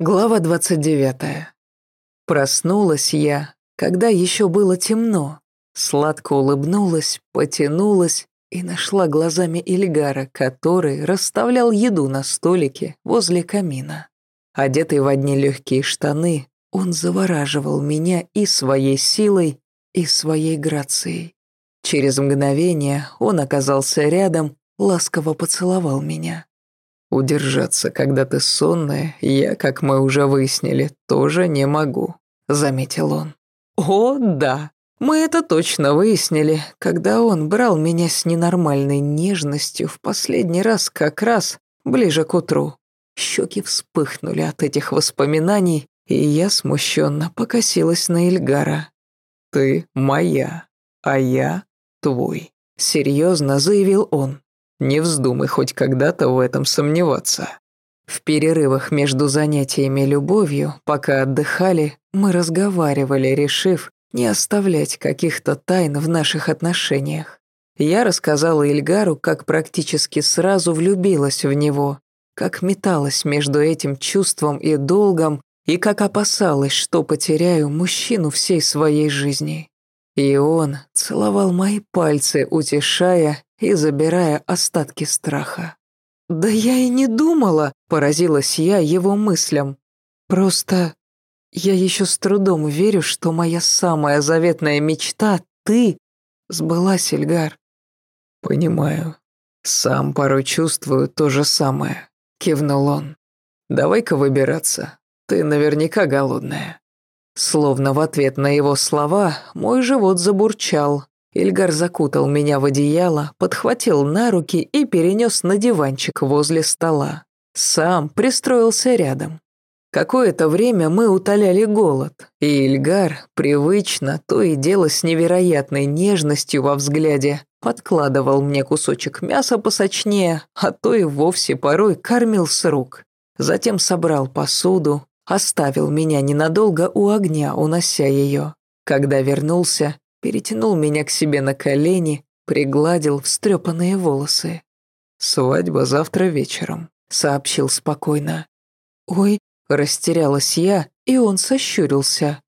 Глава 29. Проснулась я, когда еще было темно. Сладко улыбнулась, потянулась и нашла глазами Ильгара, который расставлял еду на столике возле камина. Одетый в одни легкие штаны, он завораживал меня и своей силой, и своей грацией. Через мгновение он оказался рядом, ласково поцеловал меня. Удержаться, когда ты сонная, я, как мы уже выяснили, тоже не могу», — заметил он. «О, да, мы это точно выяснили, когда он брал меня с ненормальной нежностью в последний раз как раз ближе к утру. Щеки вспыхнули от этих воспоминаний, и я смущенно покосилась на Ильгара. «Ты моя, а я твой», — серьезно заявил он. Не вздумай хоть когда-то в этом сомневаться. В перерывах между занятиями любовью, пока отдыхали, мы разговаривали, решив не оставлять каких-то тайн в наших отношениях. Я рассказала Ильгару, как практически сразу влюбилась в него, как металась между этим чувством и долгом, и как опасалась, что потеряю мужчину всей своей жизни. И он целовал мои пальцы, утешая и забирая остатки страха. «Да я и не думала», — поразилась я его мыслям. «Просто я еще с трудом верю, что моя самая заветная мечта — ты — сбылась, Эльгар». «Понимаю. Сам порой чувствую то же самое», — кивнул он. «Давай-ка выбираться. Ты наверняка голодная». Словно в ответ на его слова мой живот забурчал, Ильгар закутал меня в одеяло, подхватил на руки и перенес на диванчик возле стола. Сам пристроился рядом. Какое-то время мы утоляли голод, и Ильгар привычно, то и дело с невероятной нежностью во взгляде, подкладывал мне кусочек мяса посочнее, а то и вовсе порой кормил с рук. Затем собрал посуду, оставил меня ненадолго у огня, унося ее. Когда вернулся, перетянул меня к себе на колени, пригладил встрепанные волосы. «Свадьба завтра вечером», — сообщил спокойно. «Ой», — растерялась я, и он сощурился.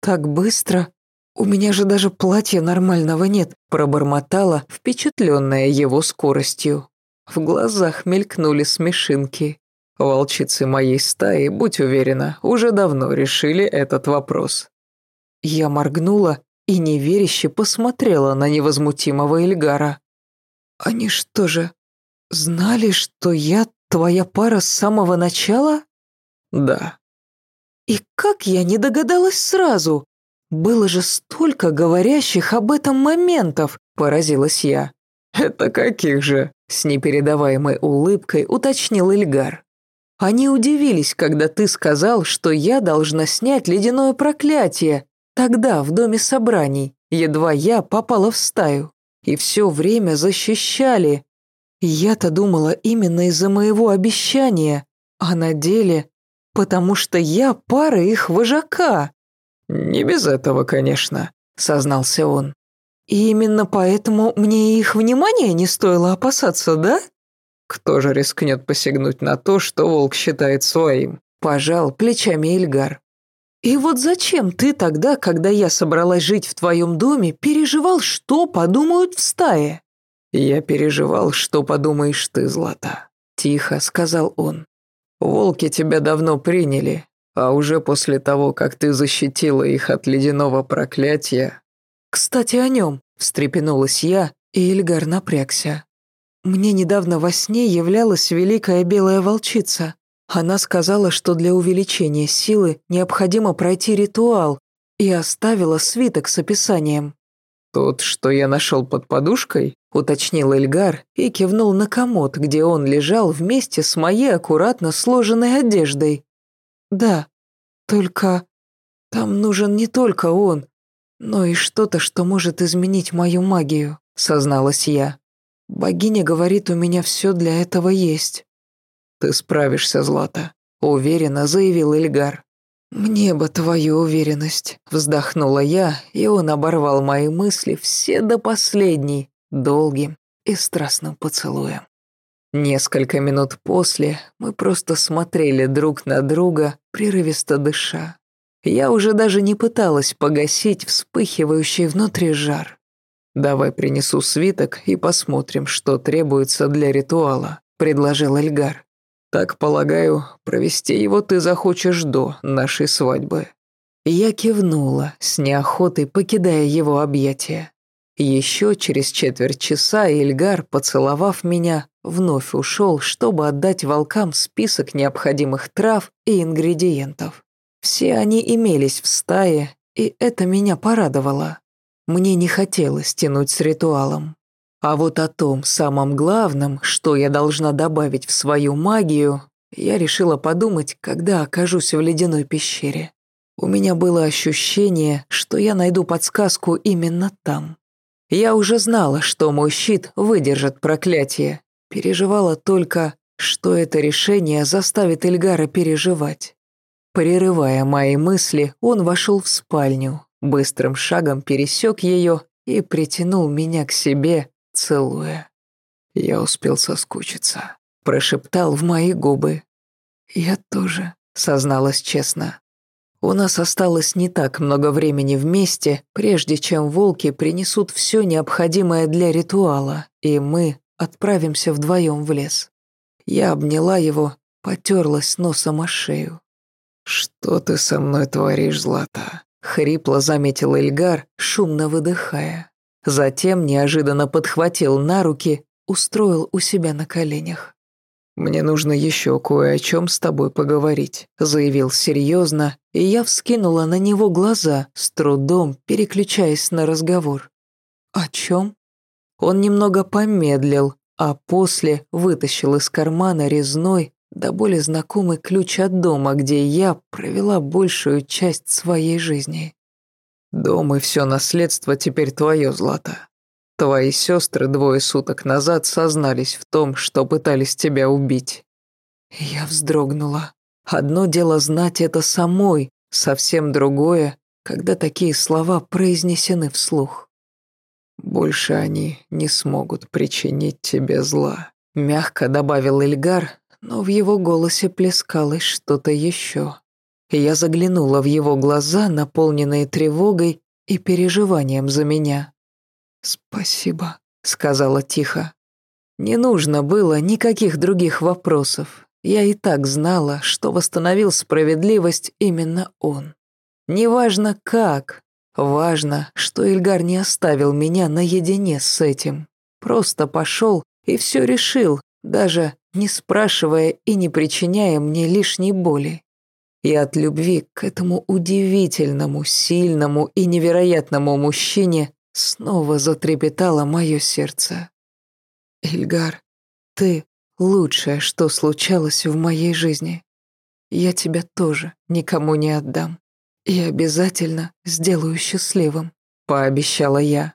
«Так быстро? У меня же даже платья нормального нет», — пробормотала, впечатленная его скоростью. В глазах мелькнули смешинки. Волчицы моей стаи, будь уверена, уже давно решили этот вопрос. Я моргнула и неверяще посмотрела на невозмутимого Эльгара. «Они что же, знали, что я твоя пара с самого начала?» «Да». «И как я не догадалась сразу? Было же столько говорящих об этом моментов», – поразилась я. «Это каких же?» – с непередаваемой улыбкой уточнил Эльгар. «Они удивились, когда ты сказал, что я должна снять ледяное проклятие, Тогда, в доме собраний, едва я попала в стаю. И все время защищали. Я-то думала именно из-за моего обещания, а на деле, потому что я пара их вожака. «Не без этого, конечно», — сознался он. И именно поэтому мне их внимания не стоило опасаться, да? Кто же рискнет посягнуть на то, что волк считает своим? Пожал плечами Эльгар. И вот зачем ты тогда, когда я собралась жить в твоем доме, переживал, что подумают в стае? Я переживал, что подумаешь ты, Злата. Тихо сказал он. Волки тебя давно приняли, а уже после того, как ты защитила их от ледяного проклятия... Кстати, о нем, встрепенулась я, и Ильгар напрягся. Мне недавно во сне являлась великая белая волчица. Она сказала, что для увеличения силы необходимо пройти ритуал, и оставила свиток с описанием. «Тот, что я нашел под подушкой?» – уточнил Эльгар и кивнул на комод, где он лежал вместе с моей аккуратно сложенной одеждой. «Да, только там нужен не только он, но и что-то, что может изменить мою магию», – созналась я. «Богиня говорит, у меня все для этого есть». «Ты справишься, Злата», — уверенно заявил Эльгар. «Мне бы твою уверенность», — вздохнула я, и он оборвал мои мысли все до последней, долгим и страстным поцелуем. Несколько минут после мы просто смотрели друг на друга, прерывисто дыша. Я уже даже не пыталась погасить вспыхивающий внутри жар. «Давай принесу свиток и посмотрим, что требуется для ритуала», — предложил Эльгар. «Так, полагаю, провести его ты захочешь до нашей свадьбы». Я кивнула, с неохотой покидая его объятия. Еще через четверть часа Ильгар, поцеловав меня, вновь ушел, чтобы отдать волкам список необходимых трав и ингредиентов. Все они имелись в стае, и это меня порадовало. Мне не хотелось тянуть с ритуалом. А вот о том самом главном, что я должна добавить в свою магию, я решила подумать, когда окажусь в ледяной пещере. У меня было ощущение, что я найду подсказку именно там. Я уже знала, что мой щит выдержит проклятие. Переживала только, что это решение заставит Эльгара переживать. Прерывая мои мысли, он вошел в спальню, быстрым шагом пересек ее и притянул меня к себе, целуя. Я успел соскучиться, прошептал в мои губы. Я тоже, созналась честно. У нас осталось не так много времени вместе, прежде чем волки принесут все необходимое для ритуала, и мы отправимся вдвоем в лес. Я обняла его, потерлась носом о шею. «Что ты со мной творишь, Злата?» — хрипло заметил Эльгар, шумно выдыхая. Затем неожиданно подхватил на руки, устроил у себя на коленях. «Мне нужно еще кое о чем с тобой поговорить», — заявил серьезно, и я вскинула на него глаза, с трудом переключаясь на разговор. «О чем?» Он немного помедлил, а после вытащил из кармана резной, да более знакомый ключ от дома, где я провела большую часть своей жизни. «Дом и все наследство теперь твое, Злата. Твои сестры двое суток назад сознались в том, что пытались тебя убить. Я вздрогнула. Одно дело знать это самой, совсем другое, когда такие слова произнесены вслух. Больше они не смогут причинить тебе зла, мягко добавил Эльгар, но в его голосе плескалось что-то еще. Я заглянула в его глаза, наполненные тревогой и переживанием за меня. «Спасибо», — сказала тихо. Не нужно было никаких других вопросов. Я и так знала, что восстановил справедливость именно он. Неважно как, важно, что Ильгар не оставил меня наедине с этим. Просто пошел и все решил, даже не спрашивая и не причиняя мне лишней боли. И от любви к этому удивительному, сильному и невероятному мужчине Снова затрепетало мое сердце. «Ильгар, ты лучшее, что случалось в моей жизни. Я тебя тоже никому не отдам. И обязательно сделаю счастливым», — пообещала я.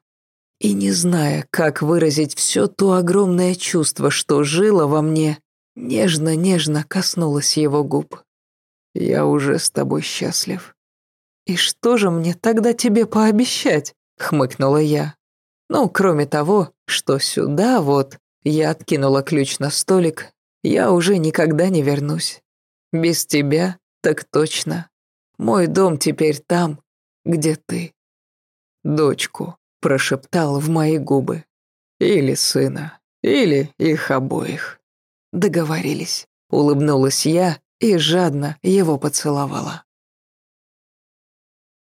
И не зная, как выразить все то огромное чувство, что жило во мне, нежно-нежно коснулась его губ. «Я уже с тобой счастлив». «И что же мне тогда тебе пообещать?» — хмыкнула я. «Ну, кроме того, что сюда вот...» Я откинула ключ на столик. «Я уже никогда не вернусь. Без тебя так точно. Мой дом теперь там, где ты». «Дочку», — прошептал в мои губы. «Или сына, или их обоих». Договорились. Улыбнулась я и жадно его поцеловала.